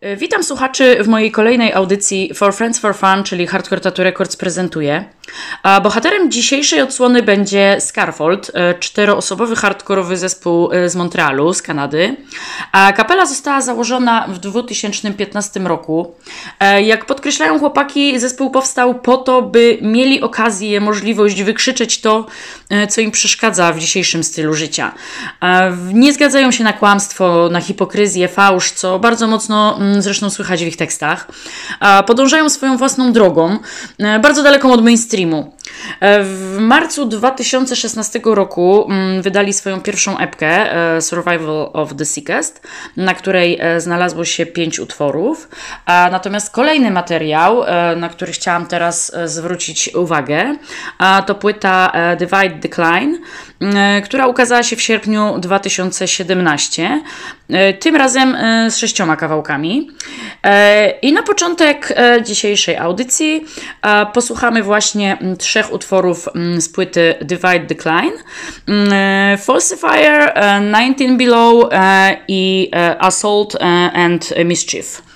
E, witam słuchaczy w mojej kolejnej audycji For Friends for Fun, czyli Hardcore Tattoo Records prezentuje. A bohaterem dzisiejszej odsłony będzie Scarfold, e, czteroosobowy hardkorowy zespół e, z Montrealu, z Kanady. A kapela została założona w 2015 roku. Jak podkreślają chłopaki, zespół powstał po to, by mieli okazję, możliwość wykrzyczeć to, co im przeszkadza w dzisiejszym stylu życia. Nie zgadzają się na kłamstwo, na hipokryzję, fałsz, co bardzo mocno mm, zresztą słychać w ich tekstach, podążają swoją własną drogą, e, bardzo daleką od mainstreamu. E, w marcu 2016 roku mm, wydali swoją pierwszą epkę e, Survival of the Sickest, na której znalazło się pięć utworów. Natomiast kolejny materiał, na który chciałam teraz zwrócić uwagę, to płyta Divide Decline, która ukazała się w sierpniu 2017. Tym razem z sześcioma kawałkami. E, I na początek e, dzisiejszej audycji e, posłuchamy właśnie trzech utworów z płyty Divide Decline: Falsifier, 19 Below i Assault and Mischief.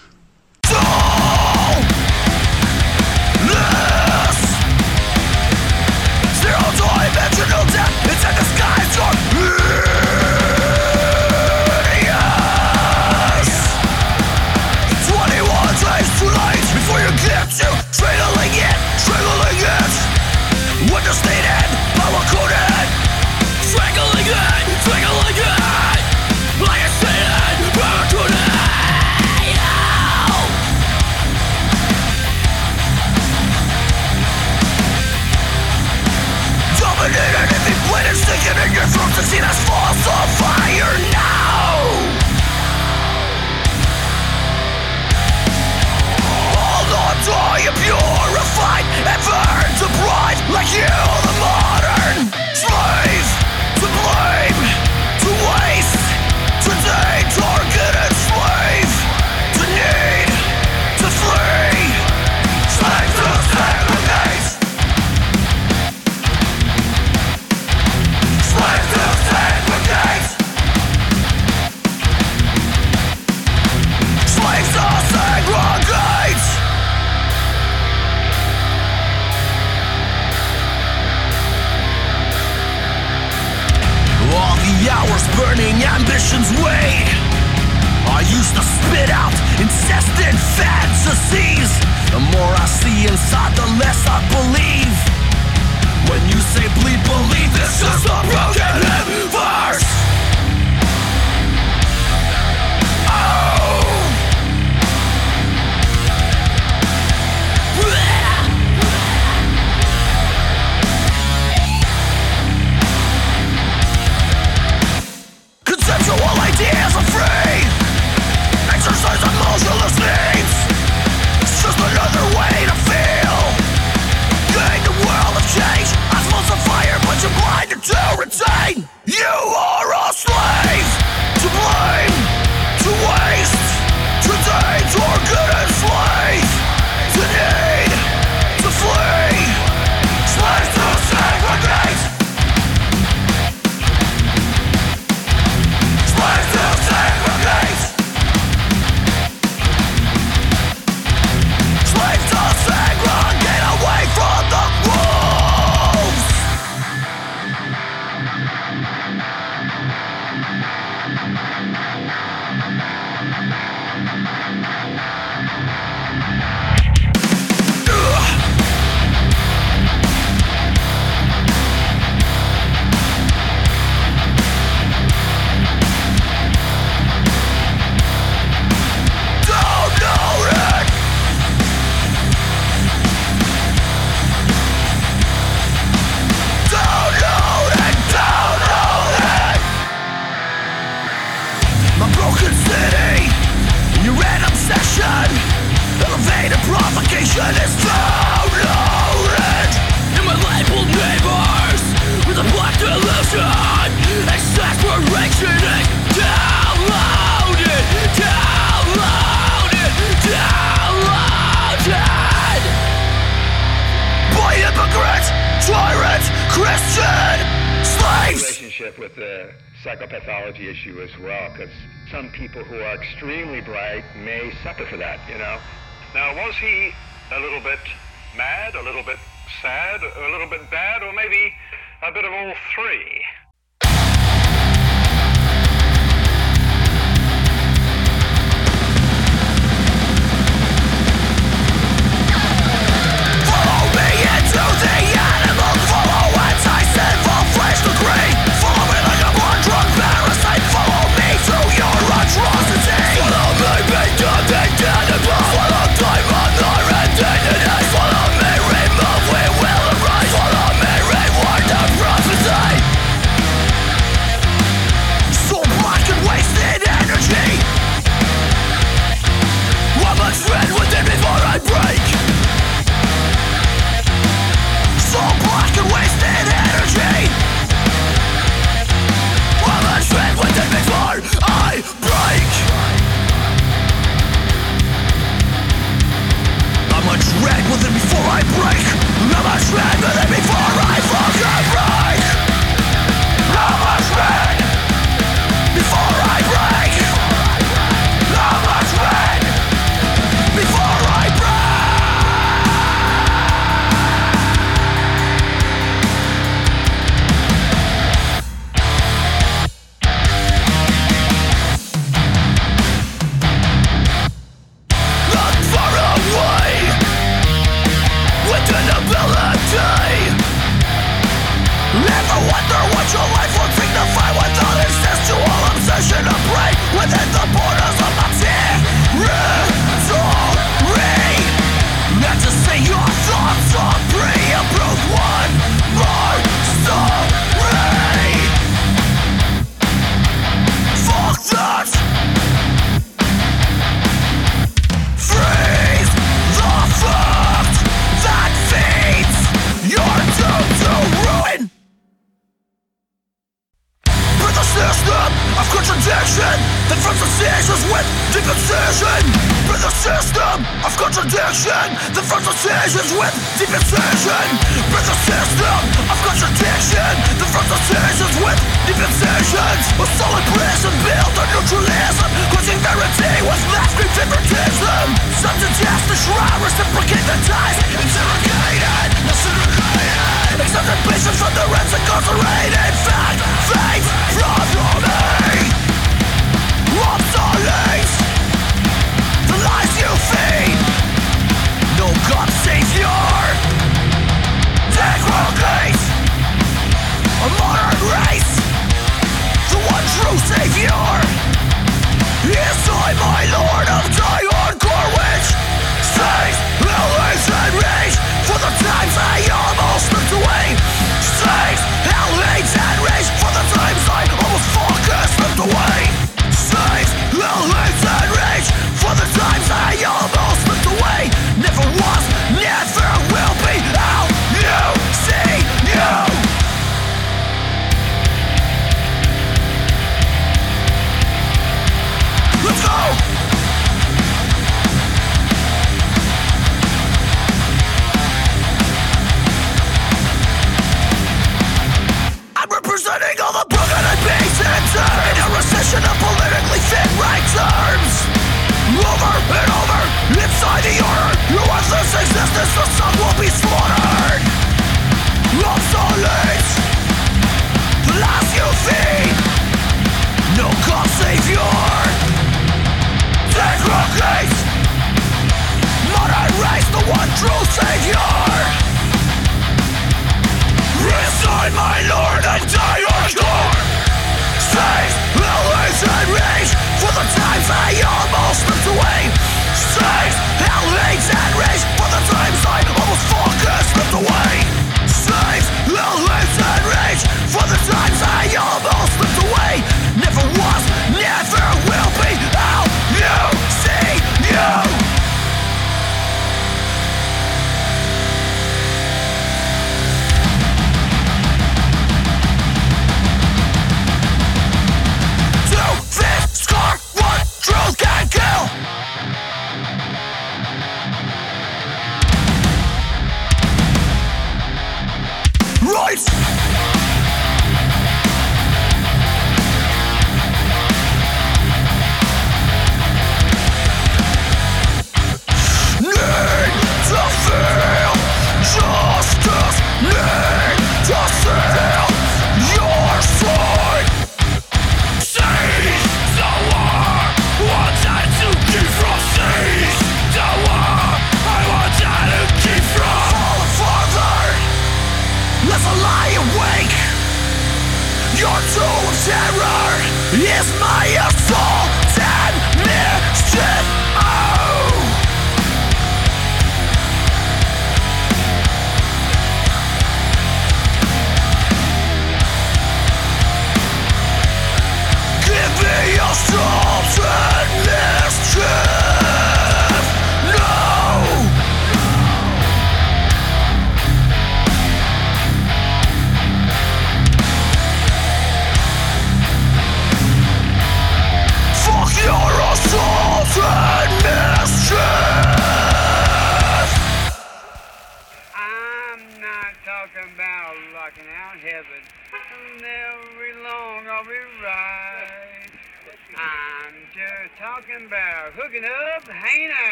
like you! disease. The more I see inside, the less I believe. When you say bleed, believe it's just a broken.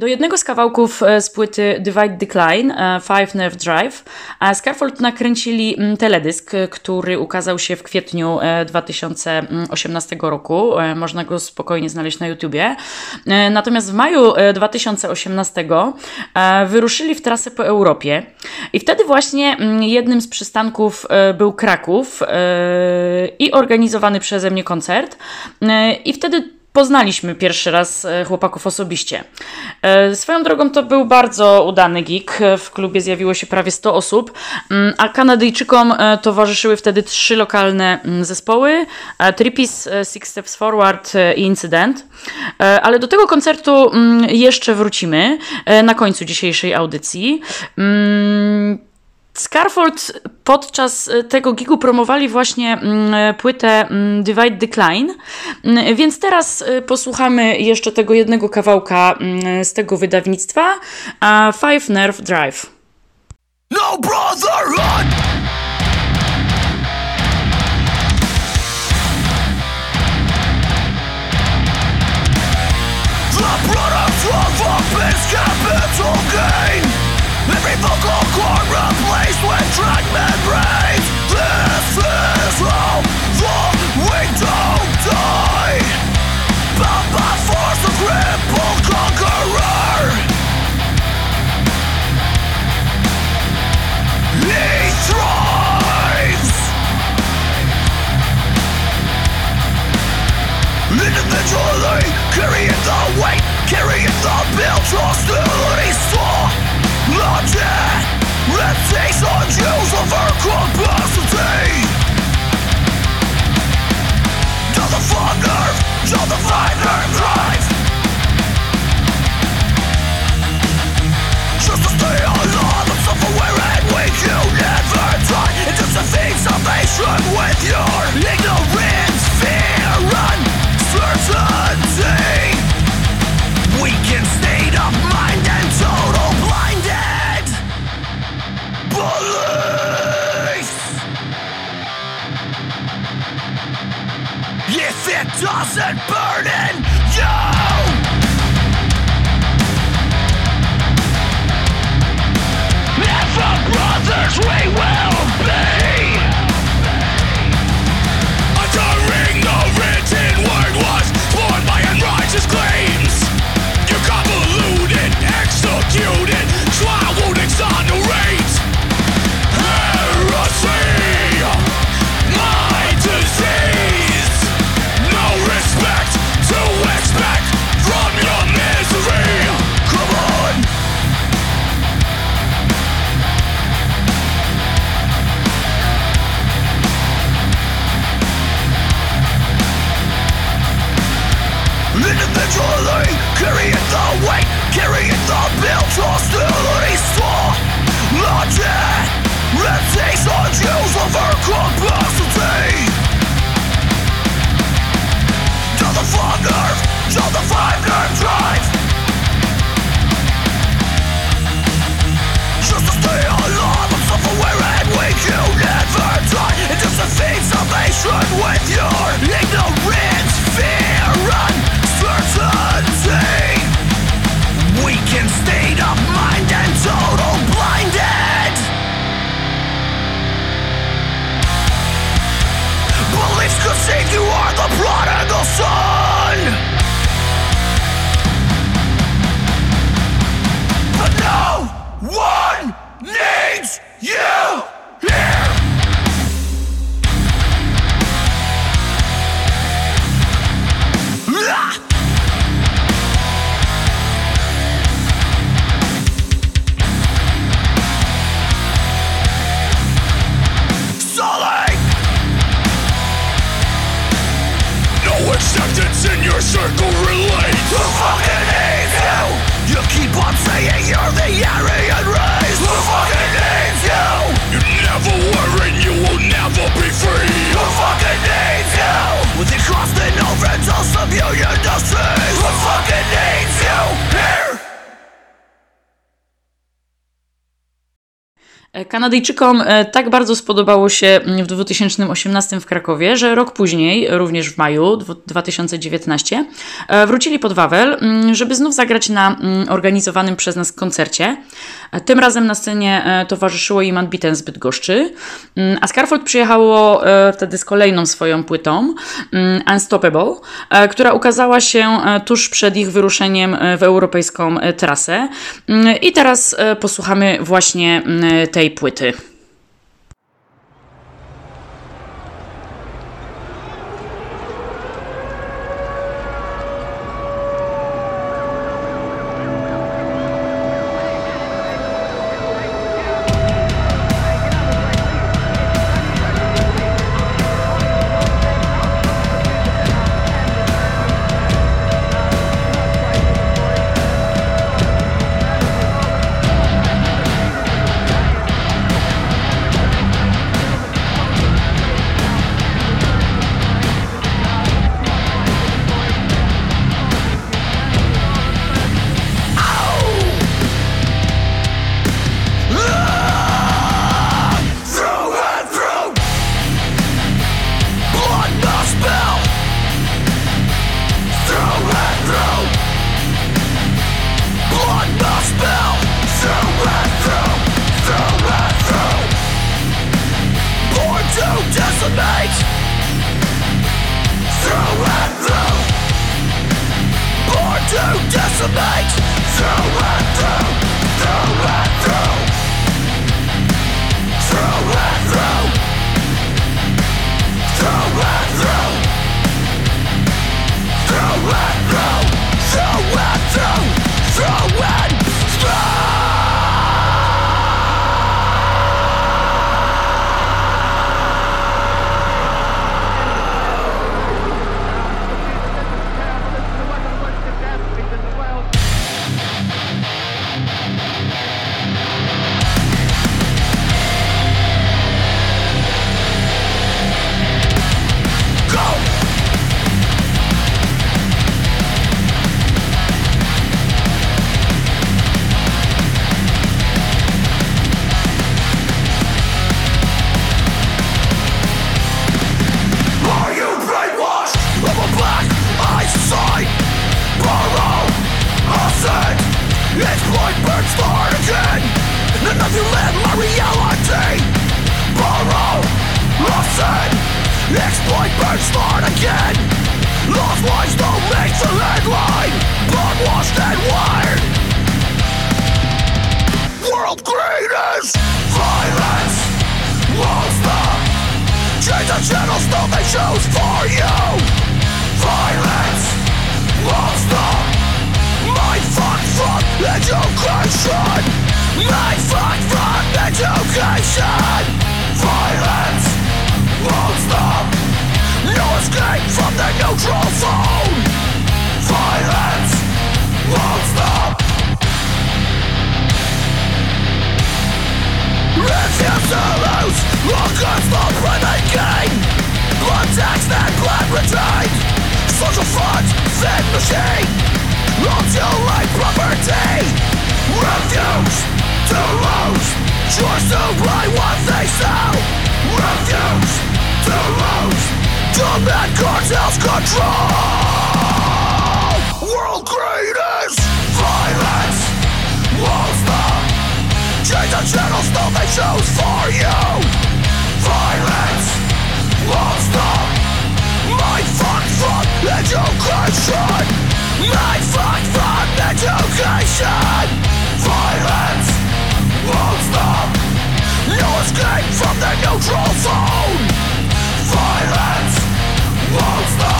Do jednego z kawałków e, z płyty Divide Decline, e, Five Nerve Drive, Scarfold nakręcili mm, teledysk, który ukazał się w kwietniu 2018 e, roku. Można go spokojnie znaleźć na YouTubie. Natomiast w maju 2018 wyruszyli w trasę po Europie i wtedy właśnie mm, jednym z przystanków był Kraków i organizowany przeze mnie koncert. I wtedy poznaliśmy pierwszy raz e, chłopaków osobiście. E, swoją drogą to był bardzo udany gig. W klubie zjawiło się prawie 100 osób, mm, a Kanadyjczykom e, towarzyszyły wtedy trzy lokalne mm, zespoły: Tripis, Six Steps Forward i Incydent. Ale do tego koncertu mm, jeszcze wrócimy na końcu dzisiejszej audycji. Scarfold podczas e, tego gigu promowali właśnie mm, płytę mm, Divide Decline, mm, więc teraz e, posłuchamy jeszcze tego jednego kawałka z tego wydawnictwa Five Nerve Drive. No brotherhood! The product of a capital gain Every vocal cord replaced with This is how the we die. By force of crippled conqueror. He thrives Individually carrying the weight Carrying the built hostility saw Logic takes on of our capacity the the drive Just to stay alive, and weak You never with your ignorance, fear, uncertainty doesn't burn in you brothers we will be to be free Who fucking needs you? With the cross and no friends, I'll Kanadyjczykom e, tak bardzo spodobało się w 2018 w Krakowie, że rok później, również w maju 2019, e, wrócili pod Wawel, mm, żeby znów zagrać na mm, organizowanym przez nas koncercie. E, tym razem na scenie towarzyszyło im Unbeaten z Bydgoszczy, mm, a Scarfold przyjechało wtedy z kolejną swoją płytą, Unstoppable, która ukazała się tuż przed ich wyruszeniem w europejską trasę. I teraz posłuchamy właśnie tej tej płyty. By what they sell. Refuse to lose. Demand cartels control. World greed is violence. Wolves them Change the channels though they choose for you? Violence. Wolves them My fuck from education. My fuck from education. no escape from the neutral zone. Violence moves the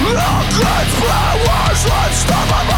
All great flowers let's stop my. all.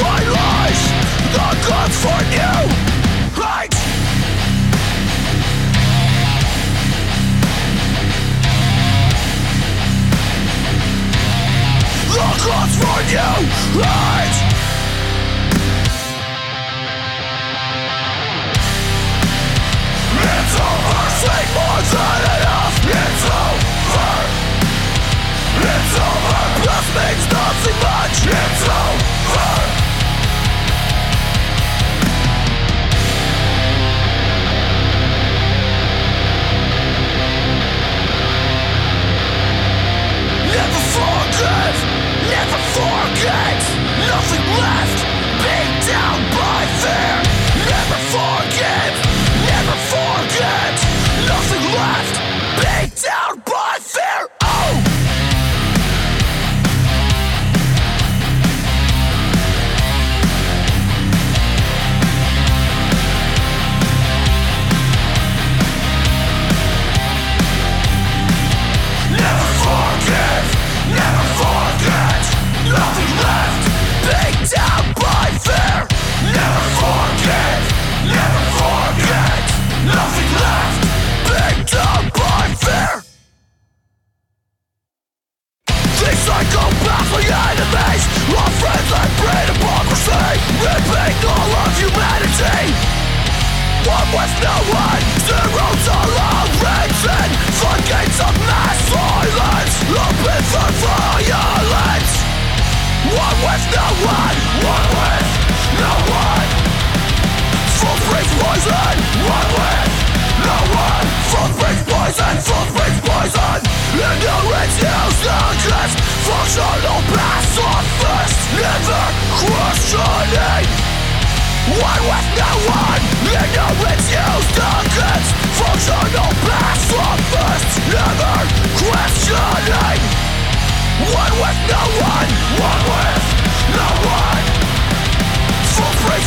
I lies the for new. The for new. It's over, more than enough. It's over. It's over. Plus makes nothing much. It's over. Vengeance, never forget! Nothing left, beat down by fear! Never forget.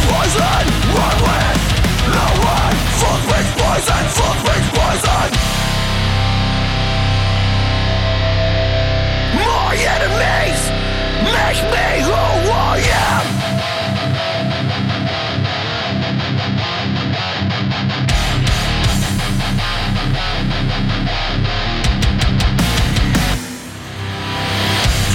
poison! Run with! No one Fuck rich poison, fuck rich poison! My enemies! Make me who I am!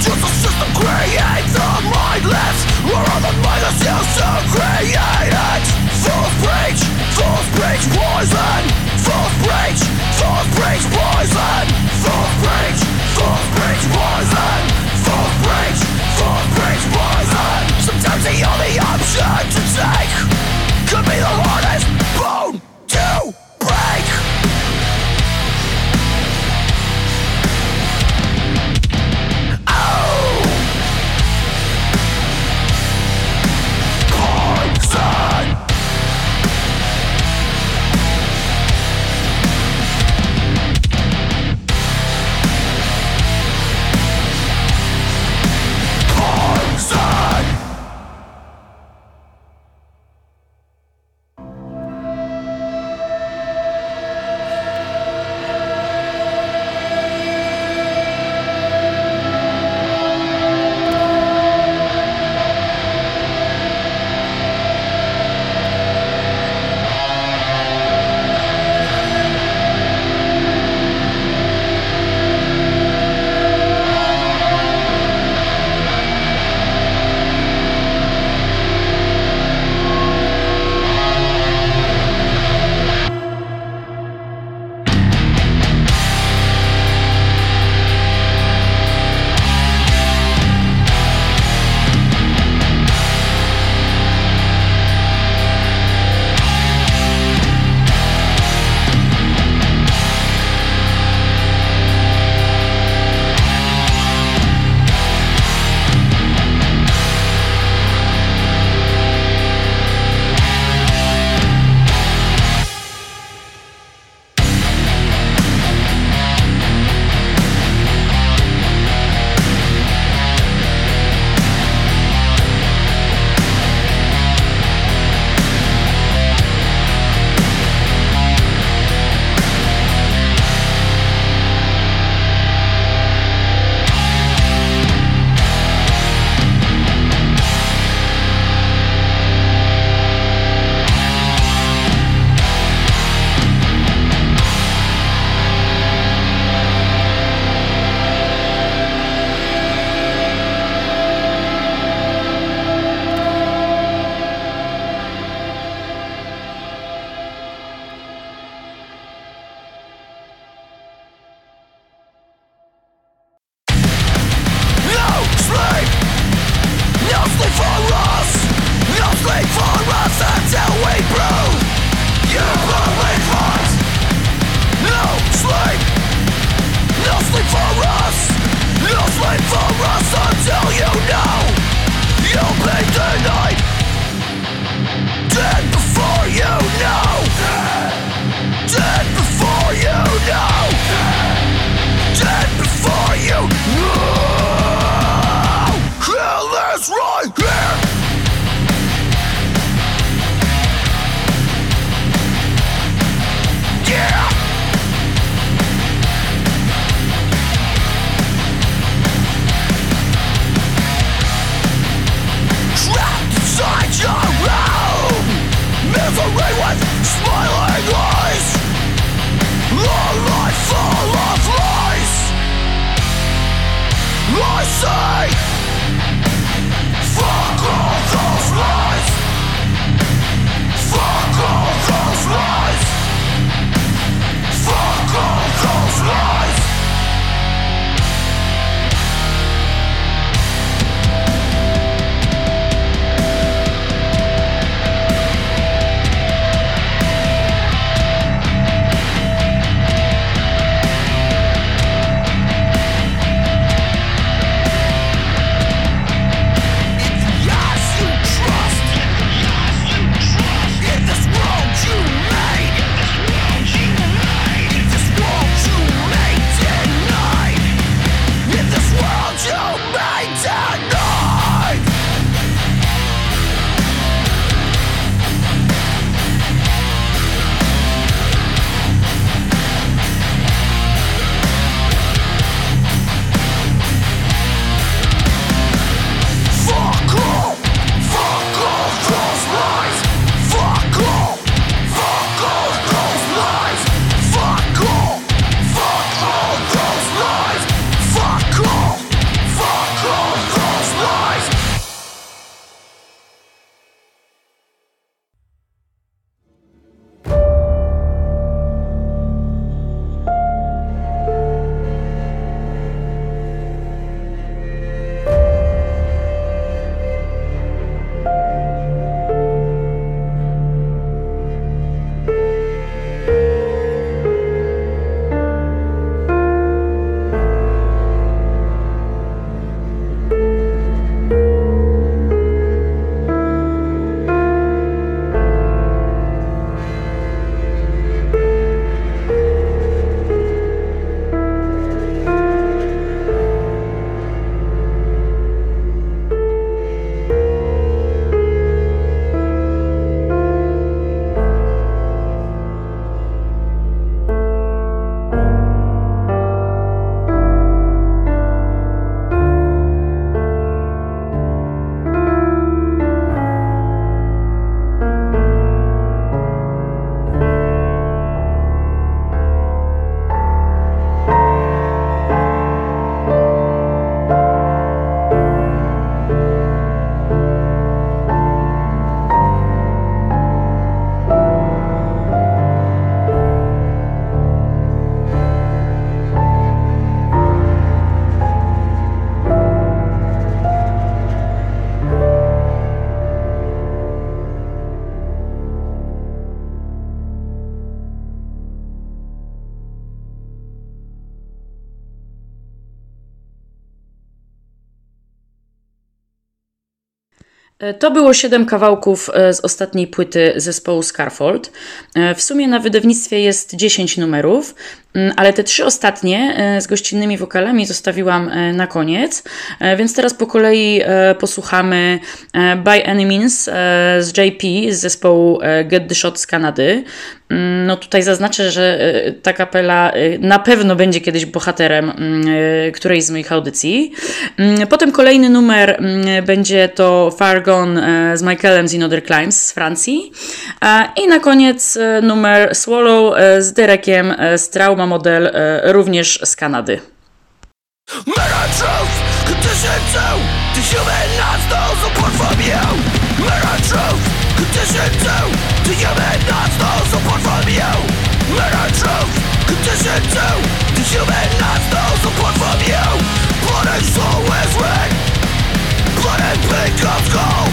Just the system creates a mindless. Where all the mindless used to in it False breach, poison False breach, false breach poison False breach, false breach poison False breach, false breach poison Sometimes the only option to take Could be the hardest to było siedem kawałków e, z ostatniej płyty zespołu Scarfold. E, w sumie na wydawnictwie jest 10 numerów, ale te trzy ostatnie z gościnnymi wokalami zostawiłam na koniec, więc teraz po kolei posłuchamy By Any Means z JP z zespołu Get the Shot z Kanady. Mm, no tutaj zaznaczę, że ta kapela na pewno będzie kiedyś bohaterem mm, którejś z moich audycji. Potem kolejny numer będzie to Far Gone e, z Michaelem z Inother Climbs z Francji. E, I na koniec e, numer Swallow z Derekiem z Trauma Model, również z Kanady. And soul is red Blood and becomes gold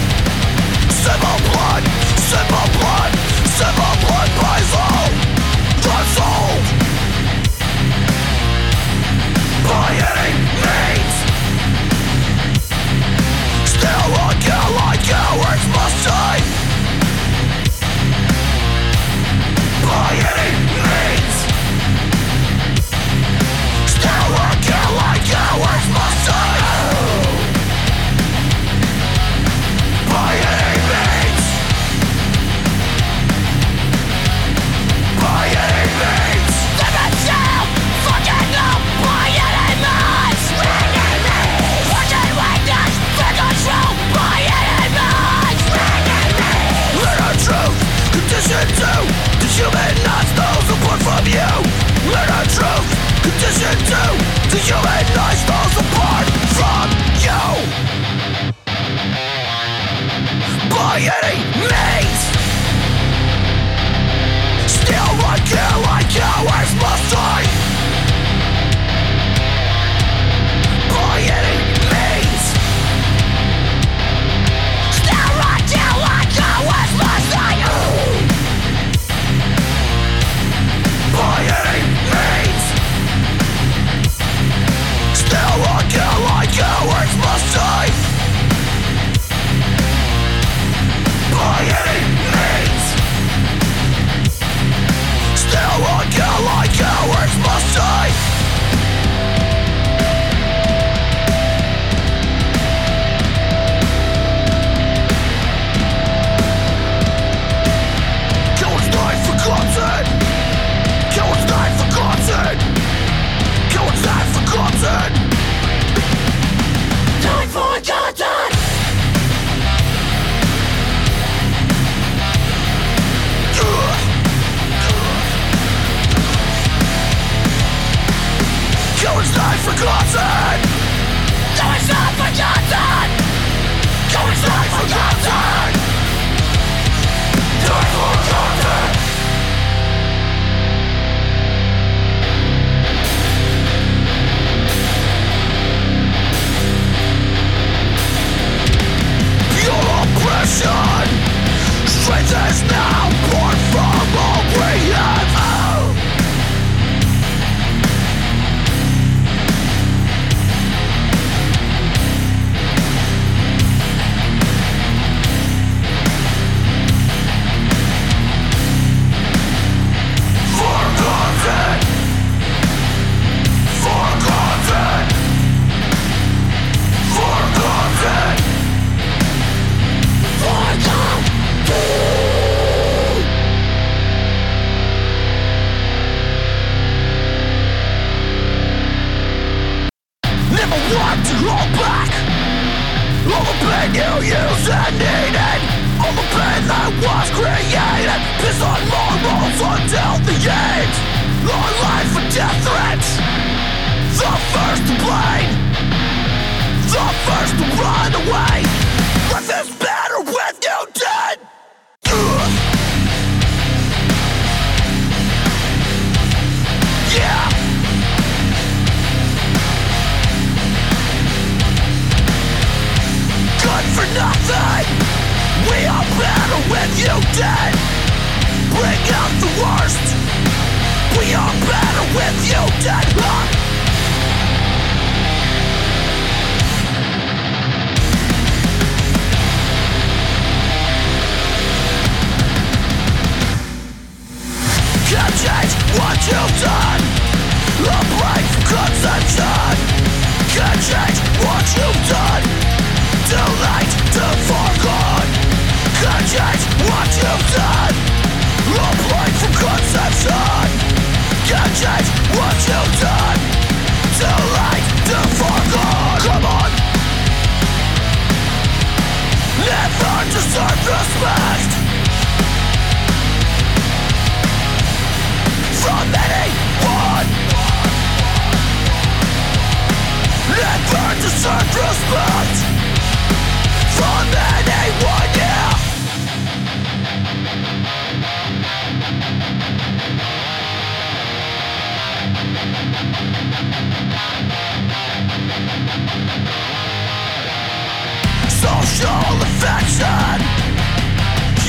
From anyone. Never deserve respect From anyone, yeah. Social affection.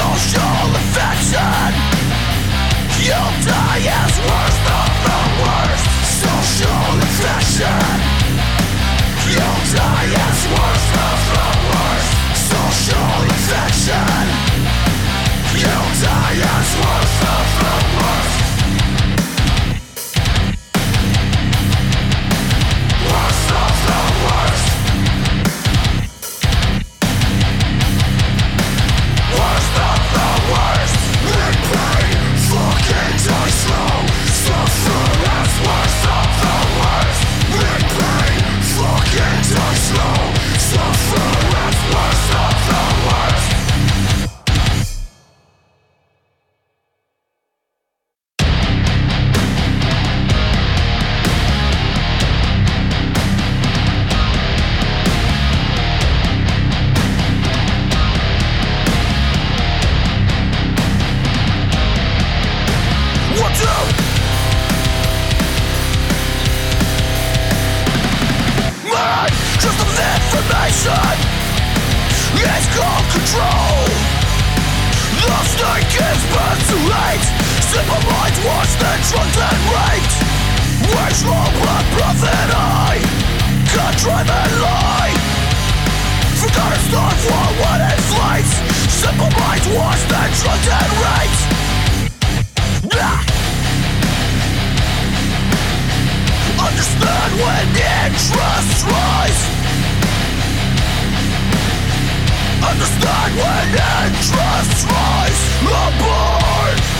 social affection. You'll die as worst of the worst. Social infection You'll die as worst of the worst. Social infection You'll die as worst of the worst. Fucking die slow, suffer Simple Superminds worse than drugs and rapes Where's wrong with profit I? Contrive and lie. Forgotten stuff for what it's slaves Simple minds worse than drugs and rapes nah. Understand when interest rise. Understand when interest rise. Aboard.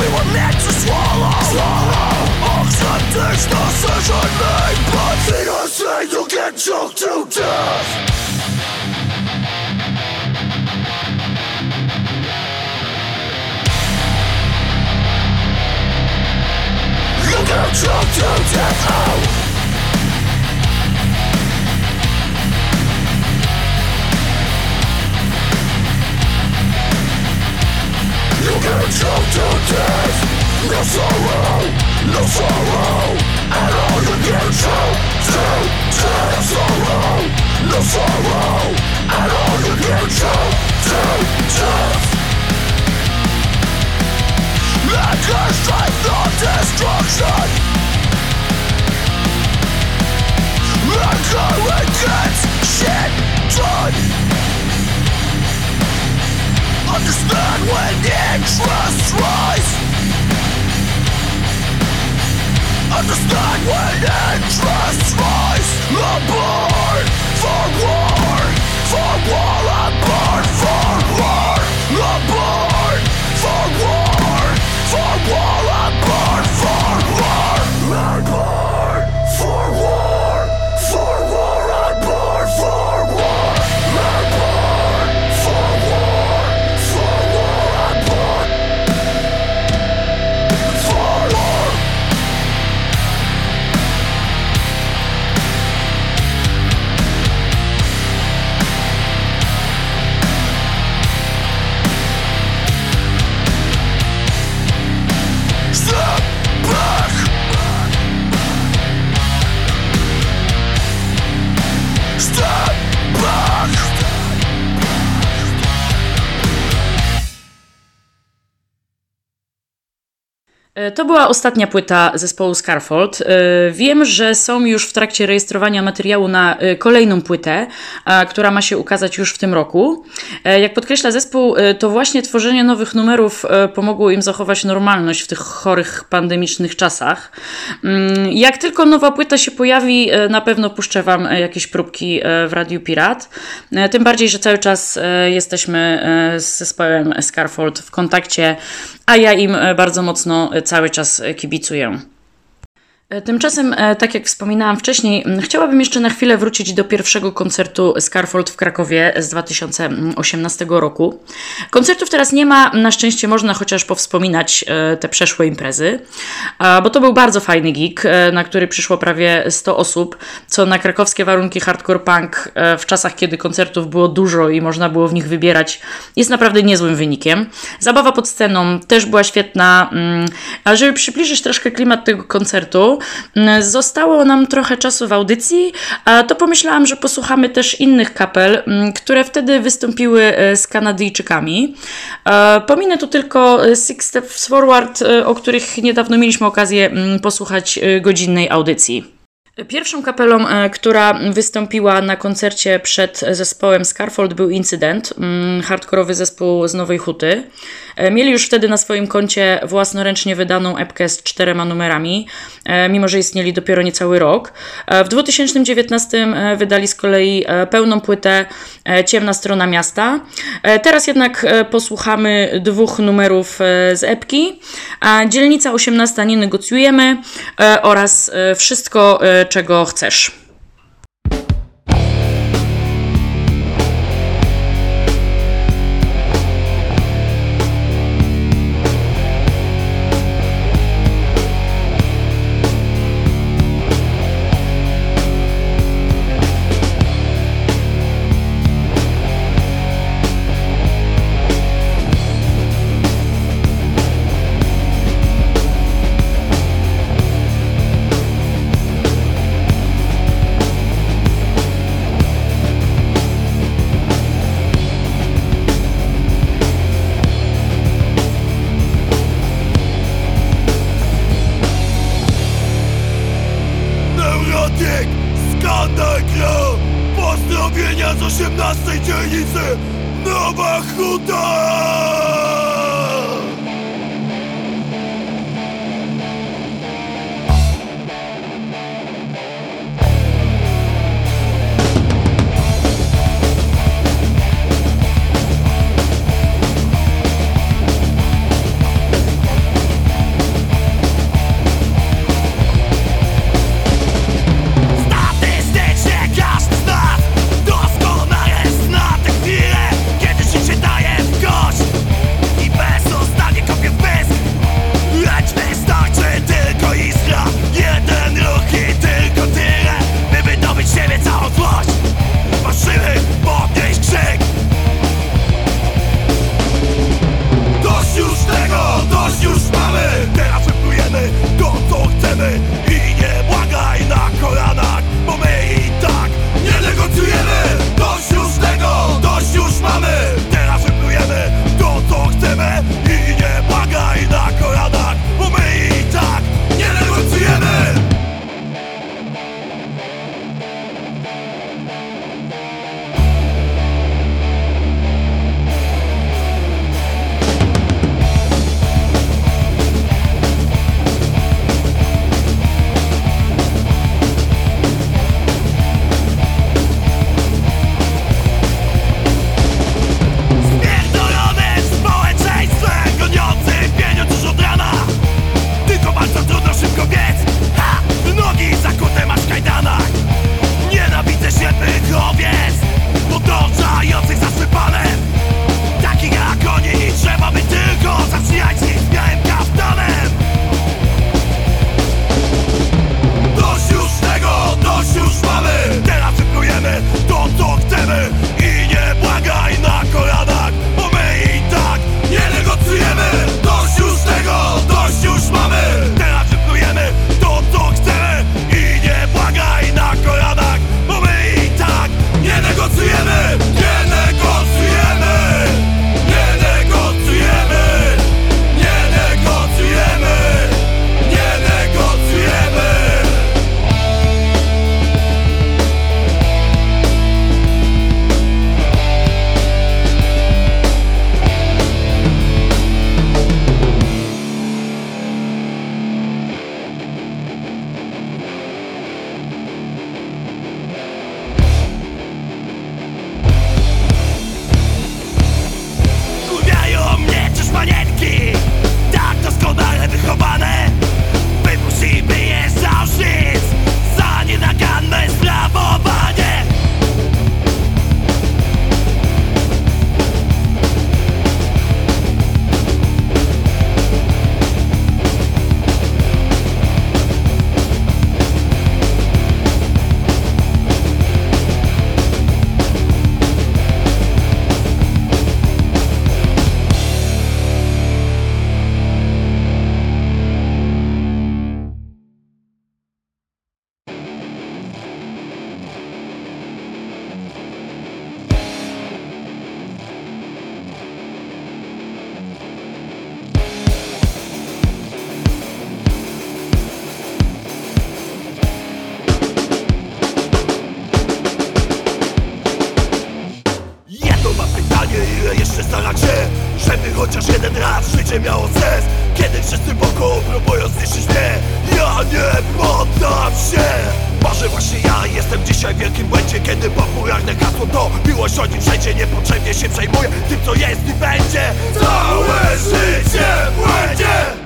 We were meant to swallow, swallow. Decision But say you'll get choked to death. You'll get choked to death, oh get choked to death No sorrow, no sorrow At all you get to death Sorrow, no sorrow At all get to death not destruction shit done Understand when interests rise. Understand when interests rise. Abort for war For war Abort for war To była ostatnia płyta zespołu Scarfold. E, Wiem, że są już w trakcie rejestrowania materiału na e, kolejną płytę, która ma się ukazać już w tym roku. E, Jak podkreśla zespół, e, to właśnie tworzenie nowych numerów e, pomogło im zachować normalność w tych chorych, pandemicznych czasach. Mm, Jak tylko nowa płyta się pojawi, e, na pewno puszczę Wam e, jakieś próbki e, w Radiu Pirat. E, Tym bardziej, że cały czas e, jesteśmy e, z zespołem Scarfold w kontakcie, a ja im e, bardzo mocno e, cały czas kibicuję. E, Tymczasem, e, tak jak wspominałam wcześniej, chciałabym jeszcze na chwilę wrócić do pierwszego koncertu Scarfold w Krakowie z 2018 roku. Koncertów teraz nie ma, na szczęście można chociaż powspominać e, te przeszłe imprezy, bo to był bardzo fajny gig, na który przyszło prawie 100 osób, co na krakowskie warunki hardcore punk w czasach, kiedy koncertów było dużo i można było w nich wybierać, jest naprawdę niezłym wynikiem. Zabawa pod sceną też była świetna, mm, ale żeby przybliżyć troszkę klimat tego koncertu, zostało nam trochę czasu w audycji, to pomyślałam, że posłuchamy też innych kapel, mm, które wtedy wystąpiły e, z Kanadyjczykami. E, Pominę tu tylko e, Six Steps Forward, o których niedawno mieliśmy okazję mm, posłuchać godzinnej audycji. Pierwszą kapelą, która wystąpiła na koncercie przed zespołem Scarfold był Incydent, mm, hardkorowy zespół z Nowej Huty. E, Mieli już wtedy na swoim koncie własnoręcznie wydaną epkę z czterema numerami, e, mimo że istnieli dopiero niecały rok. E, W 2019 e, wydali z kolei pełną płytę Ciemna strona miasta. Teraz jednak posłuchamy dwóch numerów z epki, Dzielnica 18 nie negocjujemy oraz Wszystko, czego chcesz. Tym co jest i będzie. Całe życie będzie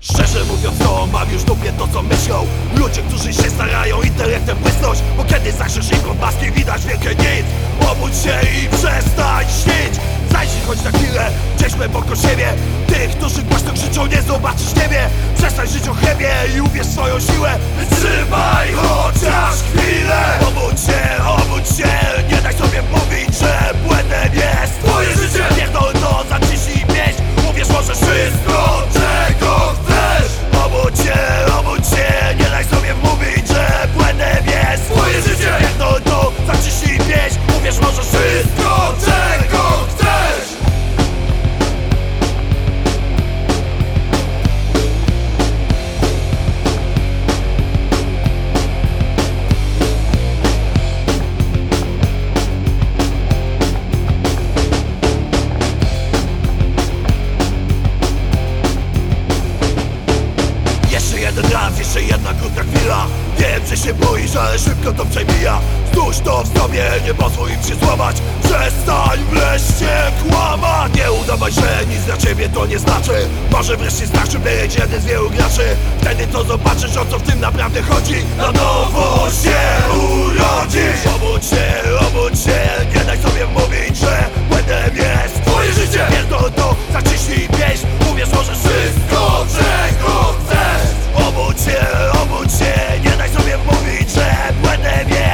Szczerze mówiąc to mam już dupie to co myślą Ludzie, którzy się starają intelektem błysnąć Bo kiedy zakrzyż ich kąpaski widać wielkie nic. Obudź się i przestań śnić. Zajdź choć na chwilę, gdzieś głęboko siebie. Tych, którzy głośno krzyczą, nie zobaczysz niebie Przestań żyć o chlebie i uwierz swoją siłę. Trzymaj chociaż chwilę Obudź się, obudź się. Nie daj sobie mówić, że błędem jest Twoje życie. Pierdol to, zaciśnij pięść Uwierz, możesz wszystko, czego chcesz. Obudź się, Dobrze się boisz, ale szybko to przemija. Stórz to w sobie, nie pozwól im się złamać. Przestań wreszcie kłamać. Nie udawaj, że nic dla ciebie to nie znaczy. Może wreszcie starczy być jeden z wielu graczy. Wtedy to zobaczysz o co w tym naprawdę chodzi. Na nowo się urodzisz Obudź się, obudź się. Nie daj sobie mówić, że błędem jest twoje życie. Pierdol to, zaciśnij pieśń. Uwierz, możesz wszystko, czego Obudź się, obudź się Nie daj sobie mówić, że błędem jest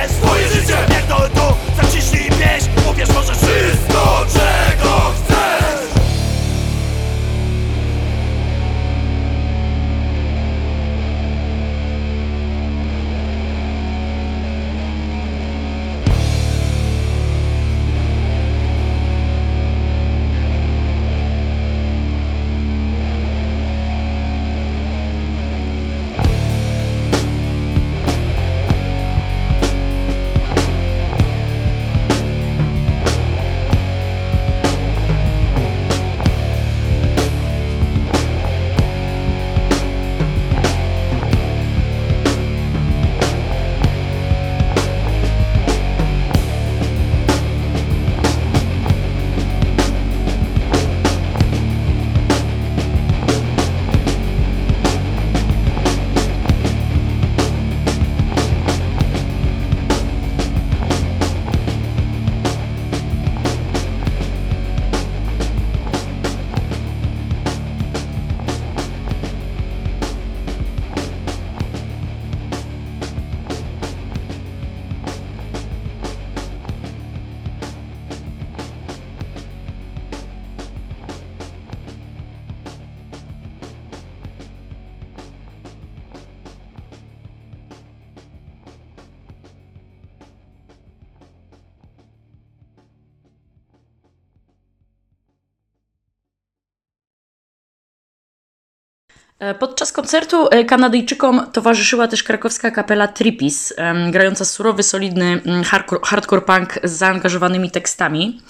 Podczas koncertu e, Kanadyjczykom towarzyszyła też krakowska kapela Tripis, grająca surowy, solidny mm, hardcore, punk z zaangażowanymi tekstami.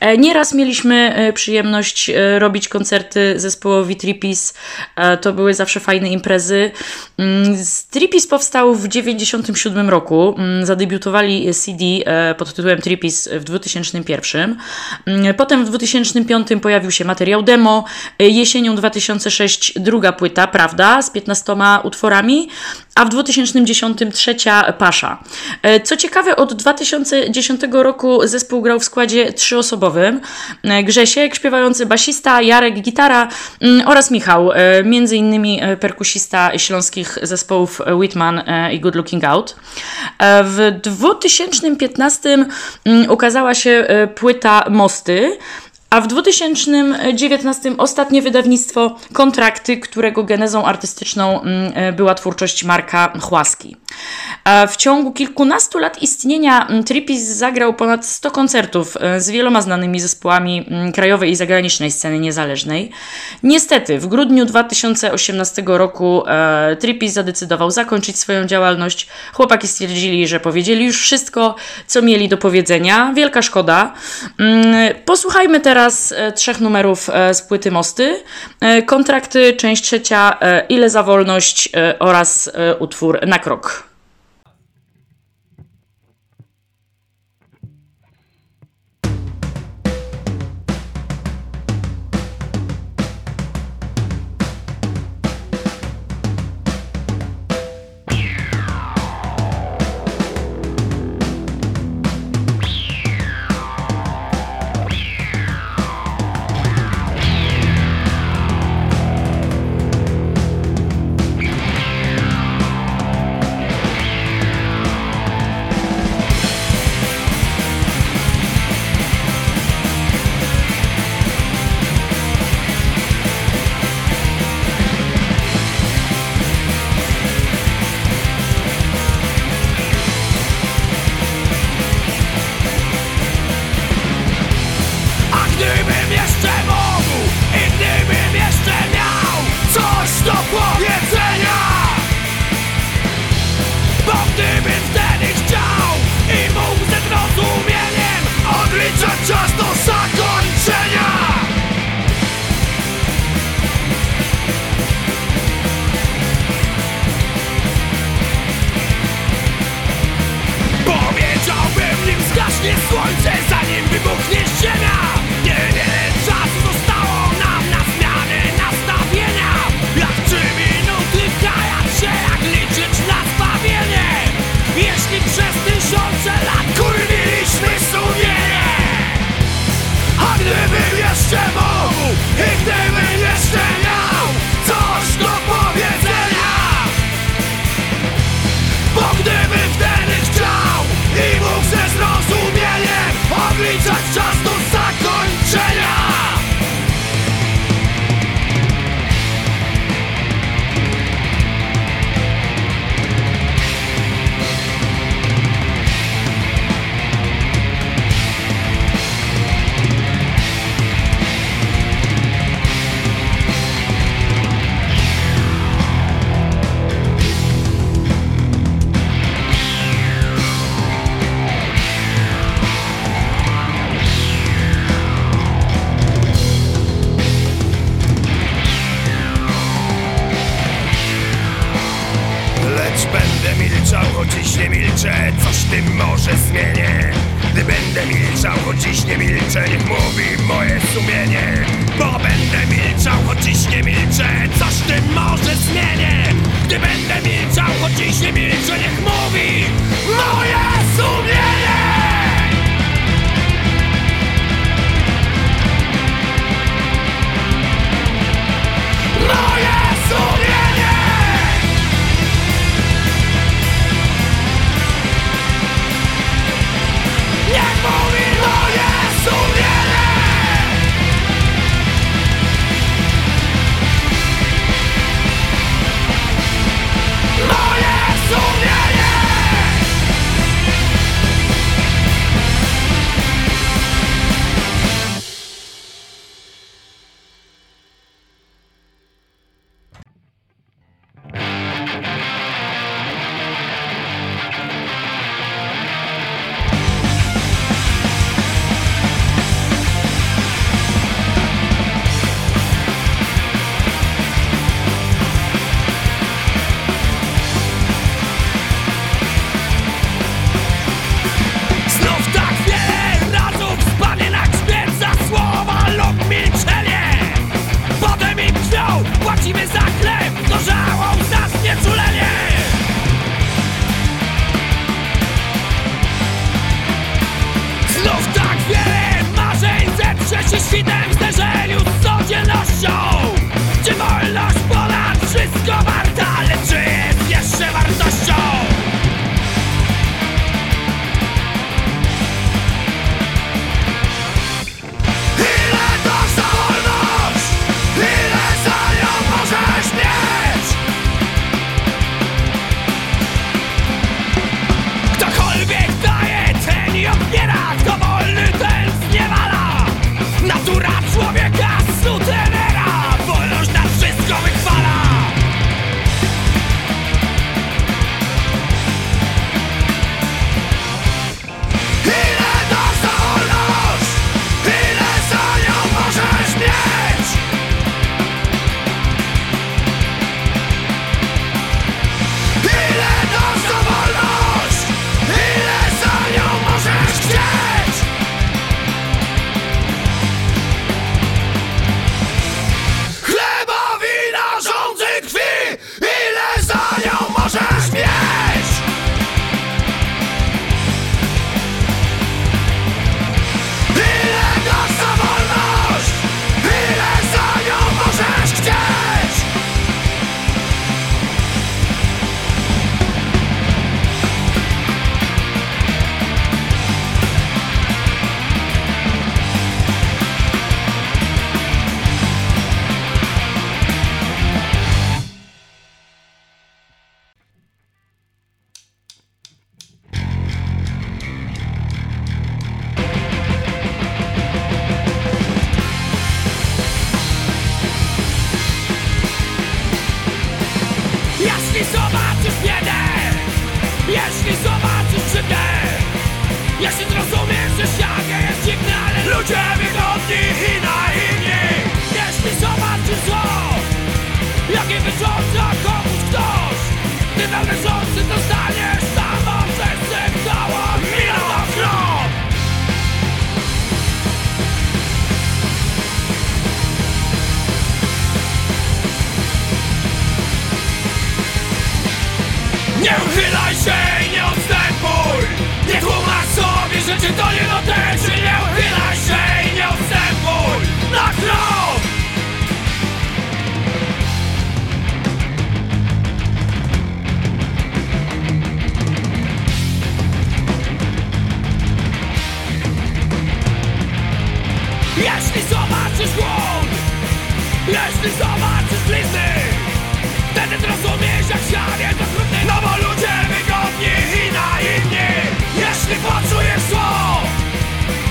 E, Nieraz mieliśmy e, przyjemność e, robić koncerty zespołowi Tripis. E, To były zawsze fajne imprezy. Mm, Tripis powstał w 1997 roku. Mm, Zadebiutowali CD e, pod tytułem Tripis w 2001. Mm, Potem w 2005 pojawił się materiał demo. E, Jesienią 2006 druga płyta, prawda, z 15 utworami, a w 2010 trzecia pasza. E, Co ciekawe, od 2010 roku zespół grał w składzie trzyosobowym. E, Grzesiek, śpiewający basista, Jarek, gitara mm, oraz Michał, e, między innymi perkusista śląskich zespołów Whitman i Good Looking Out. W 2015 mm, ukazała się płyta Mosty, a w 2019 ostatnie wydawnictwo Kontrakty, którego genezą artystyczną mm, e, była twórczość Marka Chłaski. E, W ciągu kilkunastu lat istnienia mm, Tripis zagrał ponad 100 koncertów e, z wieloma znanymi zespołami mm, krajowej i zagranicznej sceny niezależnej. Niestety, w grudniu 2018 roku Tripis zadecydował zakończyć swoją działalność. Chłopaki stwierdzili, że powiedzieli już wszystko, co mieli do powiedzenia. Wielka szkoda. Posłuchajmy teraz e, trzech numerów e, z płyty Mosty. E, Kontrakty, część trzecia, Ile za wolność oraz utwór Na krok. Jeśli zobaczysz blizny Wtedy zrozumiesz jak sianie to trudny No bo ludzie wygodni i naiwni. Jeśli poczujesz zło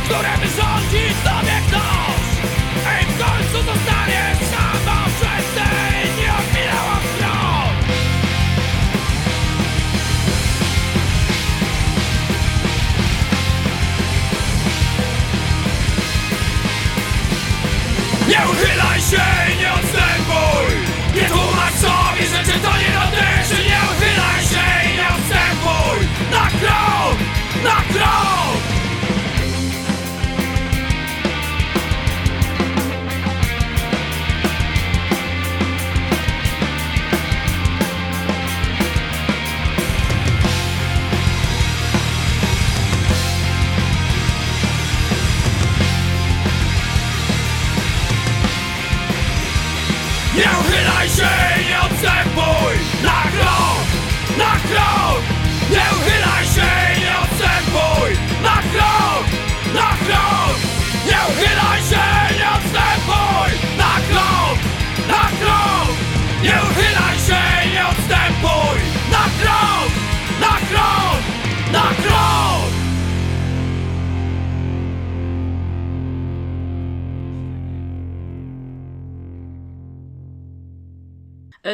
Które wyrządzi tobie ktoś I w końcu zostaniesz samą przez te nieodminęłą krok Nie uchylaj się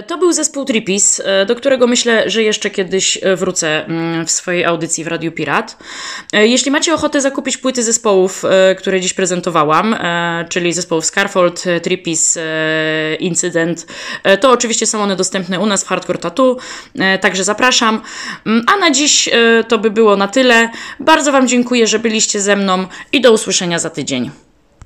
To był zespół Tripis, e, do którego myślę, że jeszcze kiedyś e, wrócę mm, w swojej audycji w Radiu Pirat. E, Jeśli macie ochotę zakupić płyty zespołów, e, które dziś prezentowałam, e, czyli zespołów Scarfold, e, Tripis, e, Incydent, e, to oczywiście są one dostępne u nas w Hardcore Tattoo, e, także zapraszam. Mm, A na dziś e, to by było na tyle. Bardzo Wam dziękuję, że byliście ze mną i do usłyszenia za tydzień.